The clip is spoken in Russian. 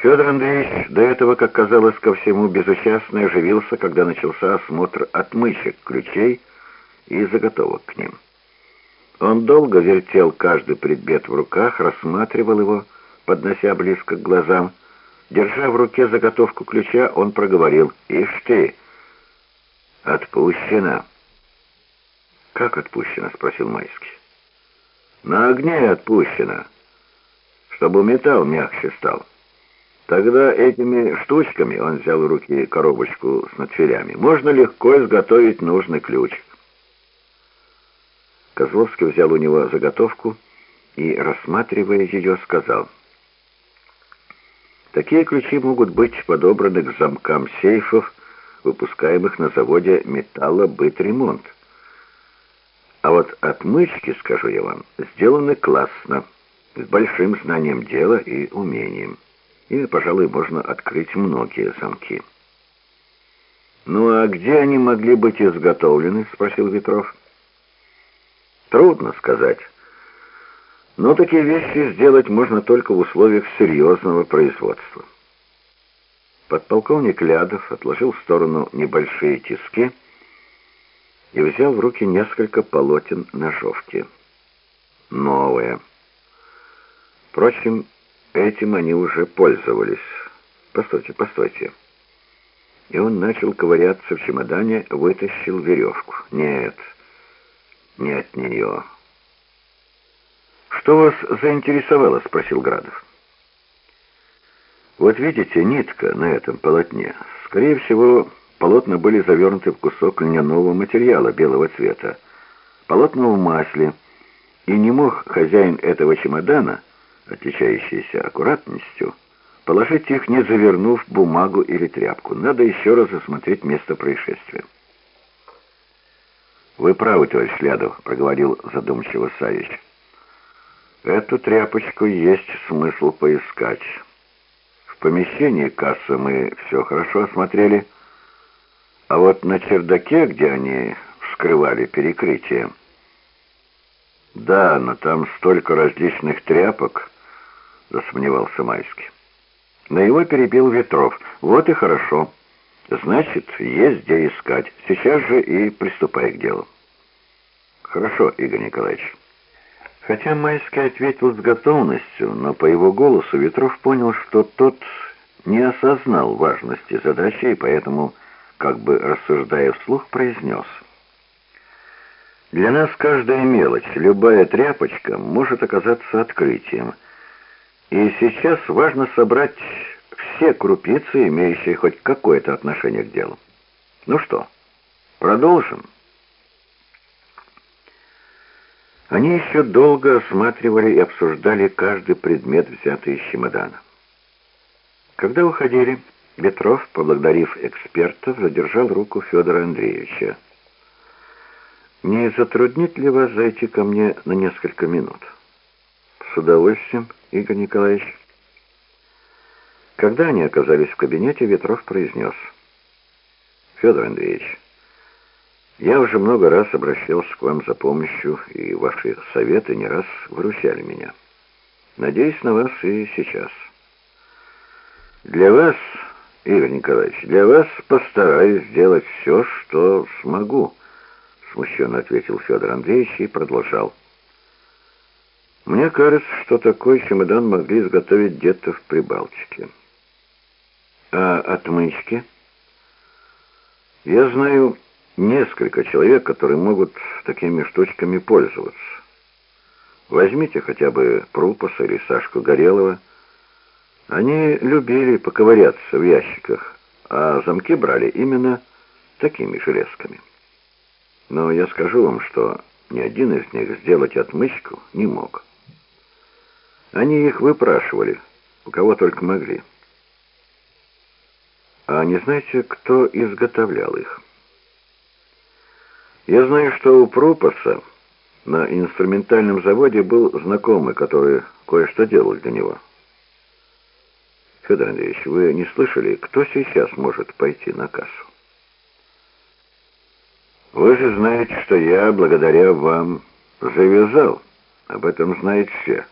Федор Андреевич, до этого, как казалось, ко всему безучастно оживился, когда начался осмотр отмычек, ключей и заготовок к ним. Он долго вертел каждый предмет в руках, рассматривал его, поднося близко к глазам. Держа в руке заготовку ключа, он проговорил «Ишь ты!» «Отпущено!» «Как отпущено?» — спросил Майский. «На огне отпущено, чтобы металл мягче стал». Тогда этими штучками, он взял в руки коробочку с надфилями, можно легко изготовить нужный ключ. Козловский взял у него заготовку и, рассматривая ее, сказал, «Такие ключи могут быть подобраны к замкам сейфов, выпускаемых на заводе «Металлобытремонт». А вот отмычки, скажу я вам, сделаны классно, с большим знанием дела и умением. Ими, пожалуй, можно открыть многие замки. «Ну а где они могли быть изготовлены?» — спросил Ветров. «Трудно сказать. Но такие вещи сделать можно только в условиях серьезного производства». Подполковник Лядов отложил в сторону небольшие тиски и взял в руки несколько полотен ножовки. Новые. Впрочем, Этим они уже пользовались. Постойте, постойте. И он начал ковыряться в чемодане, вытащил веревку. Нет, не от нее. «Что вас заинтересовало?» — спросил Градов. «Вот видите, нитка на этом полотне. Скорее всего, полотна были завернуты в кусок льняного материала белого цвета. Полотна в масле. И не мог хозяин этого чемодана отличающиеся аккуратностью, положить их, не завернув бумагу или тряпку. Надо еще раз осмотреть место происшествия. «Вы правы, товарищ Лядов», — проговорил задумчиво Савич. «Эту тряпочку есть смысл поискать. В помещении кассы мы все хорошо осмотрели, а вот на чердаке, где они вскрывали перекрытие, да, но там столько различных тряпок, — засомневался Майский. На его перебил Ветров. «Вот и хорошо. Значит, есть где искать. Сейчас же и приступай к делу». «Хорошо, Игорь Николаевич». Хотя Майский ответил с готовностью, но по его голосу Ветров понял, что тот не осознал важности задачи и поэтому, как бы рассуждая вслух, произнес. «Для нас каждая мелочь, любая тряпочка может оказаться открытием». И сейчас важно собрать все крупицы, имеющие хоть какое-то отношение к делу. Ну что, продолжим? Они еще долго осматривали и обсуждали каждый предмет, взятый из чемодана. Когда уходили, Ветров, поблагодарив экспертов, задержал руку Федора Андреевича. «Не затруднит ли вас зайти ко мне на несколько минут?» «С удовольствием», Игорь Николаевич. Когда они оказались в кабинете, Ветров произнес. «Федор Андреевич, я уже много раз обращался к вам за помощью, и ваши советы не раз выручали меня. Надеюсь на вас и сейчас. Для вас, Игорь Николаевич, для вас постараюсь сделать все, что смогу», смущенно ответил Федор Андреевич и продолжал. Мне кажется, что такой чемодан могли изготовить где-то в Прибалтике. А отмычки? Я знаю несколько человек, которые могут такими штучками пользоваться. Возьмите хотя бы Прупаса или Сашку Горелова. Они любили поковыряться в ящиках, а замки брали именно такими железками. Но я скажу вам, что ни один из них сделать отмычку не мог. Они их выпрашивали, у кого только могли. А не знаете, кто изготовлял их? Я знаю, что у Пропаса на инструментальном заводе был знакомый, который кое-что делал для него. Федор Андреевич, вы не слышали, кто сейчас может пойти на кассу? Вы же знаете, что я, благодаря вам, завязал. Об этом знают все.